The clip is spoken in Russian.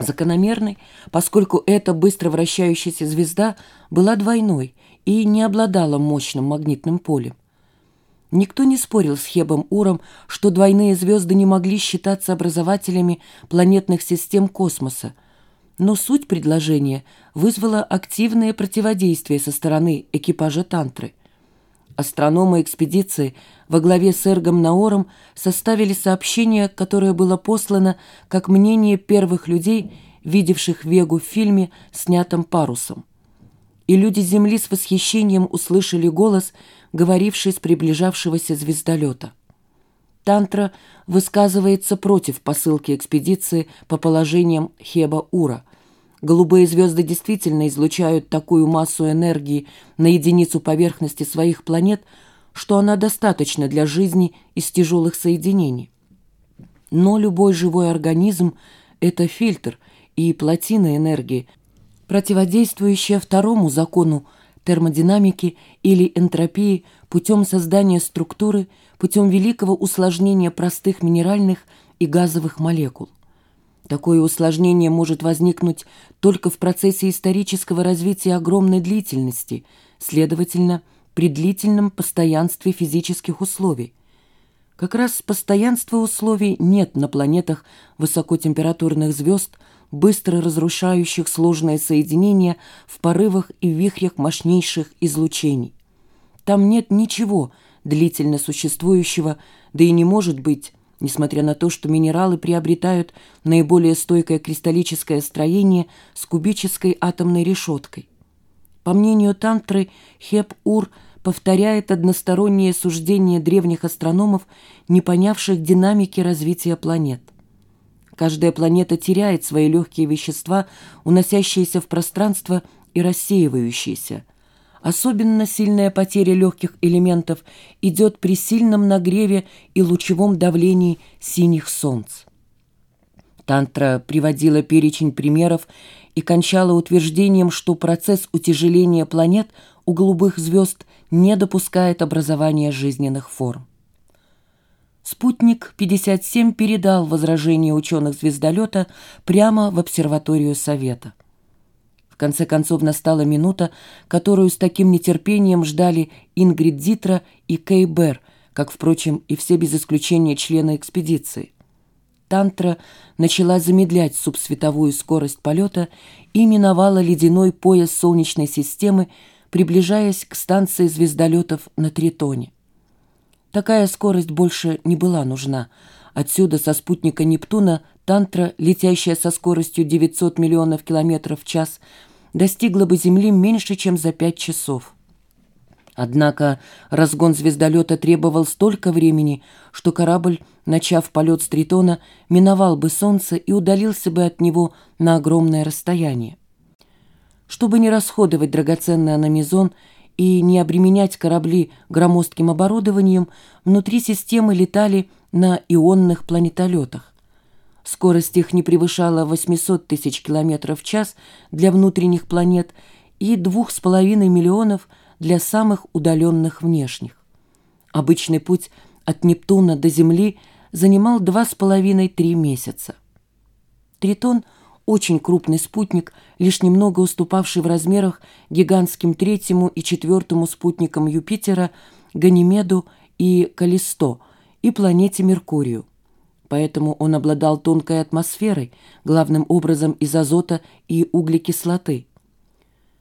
Закономерной, поскольку эта быстро вращающаяся звезда была двойной и не обладала мощным магнитным полем. Никто не спорил с Хебом Уром, что двойные звезды не могли считаться образователями планетных систем космоса, но суть предложения вызвала активное противодействие со стороны экипажа «Тантры». Астрономы экспедиции во главе с Эргом Наором составили сообщение, которое было послано как мнение первых людей, видевших Вегу в фильме, снятом парусом. И люди Земли с восхищением услышали голос, говоривший с приближавшегося звездолета. Тантра высказывается против посылки экспедиции по положениям Хеба-Ура – Голубые звезды действительно излучают такую массу энергии на единицу поверхности своих планет, что она достаточна для жизни из тяжелых соединений. Но любой живой организм – это фильтр и плотина энергии, противодействующая второму закону термодинамики или энтропии путем создания структуры, путем великого усложнения простых минеральных и газовых молекул. Такое усложнение может возникнуть только в процессе исторического развития огромной длительности, следовательно, при длительном постоянстве физических условий. Как раз постоянства условий нет на планетах высокотемпературных звезд, быстро разрушающих сложные соединения в порывах и вихрях мощнейших излучений. Там нет ничего длительно существующего, да и не может быть, несмотря на то, что минералы приобретают наиболее стойкое кристаллическое строение с кубической атомной решеткой. По мнению Тантры, Хеп-Ур повторяет одностороннее суждение древних астрономов, не понявших динамики развития планет. Каждая планета теряет свои легкие вещества, уносящиеся в пространство и рассеивающиеся – Особенно сильная потеря легких элементов идет при сильном нагреве и лучевом давлении синих солнц. Тантра приводила перечень примеров и кончала утверждением, что процесс утяжеления планет у голубых звезд не допускает образования жизненных форм. Спутник 57 передал возражение ученых звездолета прямо в обсерваторию Совета конце концов настала минута, которую с таким нетерпением ждали Ингрид Дитра и Кей Бер, как, впрочем, и все без исключения члены экспедиции. Тантра начала замедлять субсветовую скорость полета и миновала ледяной пояс Солнечной системы, приближаясь к станции звездолетов на Тритоне. Такая скорость больше не была нужна. Отсюда со спутника Нептуна Тантра, летящая со скоростью 900 миллионов километров в час, достигла бы Земли меньше, чем за пять часов. Однако разгон звездолета требовал столько времени, что корабль, начав полет с Тритона, миновал бы Солнце и удалился бы от него на огромное расстояние. Чтобы не расходовать драгоценный аномизон и не обременять корабли громоздким оборудованием, внутри системы летали на ионных планетолетах. Скорость их не превышала 800 тысяч километров в час для внутренних планет и 2,5 миллионов для самых удаленных внешних. Обычный путь от Нептуна до Земли занимал 2,5-3 месяца. Тритон – очень крупный спутник, лишь немного уступавший в размерах гигантским третьему и четвертому спутникам Юпитера, Ганимеду и Калисто и планете Меркурию поэтому он обладал тонкой атмосферой, главным образом из азота и углекислоты.